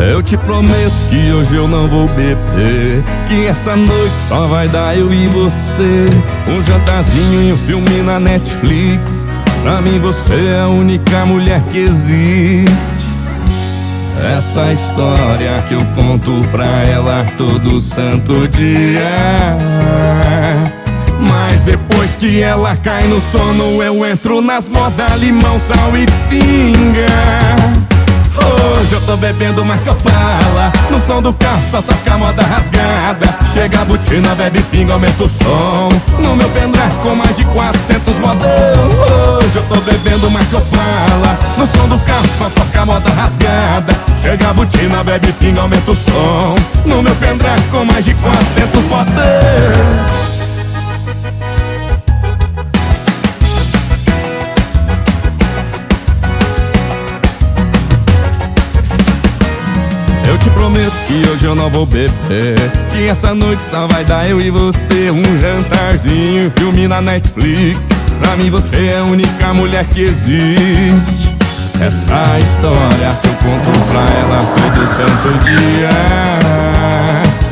Eu te prometo que hoje eu não vou beber. Que essa noite só vai dar eu e você. Um jantarzinho e um filme na Netflix. Pra mim você é a única mulher que existe. Essa história que eu conto pra ela todo santo dia. Mas depois que ela cai no sono, eu entro nas modas limão, sal e pinga. Tô bebendo mais copala. No som do carro só toca moda rasgada. Chega a botina, bebe pinga, aumenta o som. No meu pendrive com mais de 400 modão. Hoje eu tô bebendo mais copala. No som do carro só toca moda rasgada. Chega a botina, bebe pinga, aumenta o som. No meu pendrive com mais de 400 modão prometo que hoje eu não vou beber. Que essa noite só vai dar eu e você Um jantarzinho, um filme na Netflix. Pra mim você é a única mulher que existe. Essa história que eu conto pra ela todo santo dia.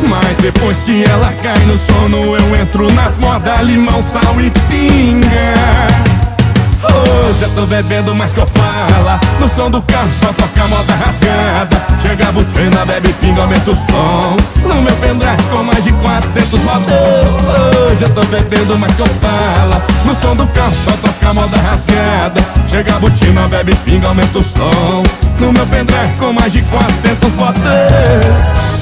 Mas depois que ela cai no sono Eu entro nas modas limão, sal e pinga Hoje eu tô bebendo mais que opala. No som do carro só toca moda rasgada. Chega a butina, bebe pinga, aumenta o som. No meu pendrive com mais de 400 modos Hoje eu tô bebendo mais que opala. No som do carro só toca moda rasgada. Chega a butina, bebe pinga, aumenta o som. No meu pendrive com mais de 400 modos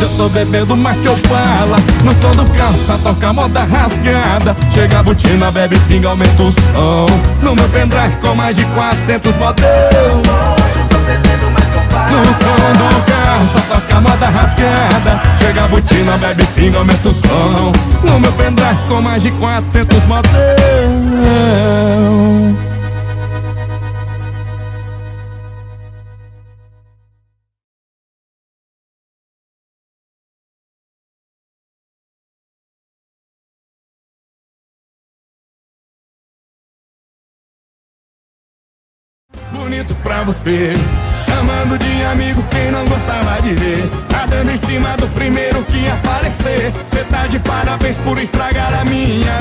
Hoje eu tô bebendo mais que eu fala No som do só toca moda rasgada. Chega a botina, bebe pinga, aumenta o som. No meu pendrive com mais de 400 model Hoje eu tô bebendo mais que eu fala No som do carro só toca moda rasgada. Chega a botina, bebe pinga, aumenta o som. No meu pendrive com mais de 400 model bonito pra você. Chamando de amigo quem não gostava de ver. Tá dando em cima do primeiro que aparecer. Cê tá de parabéns por estragar a minha.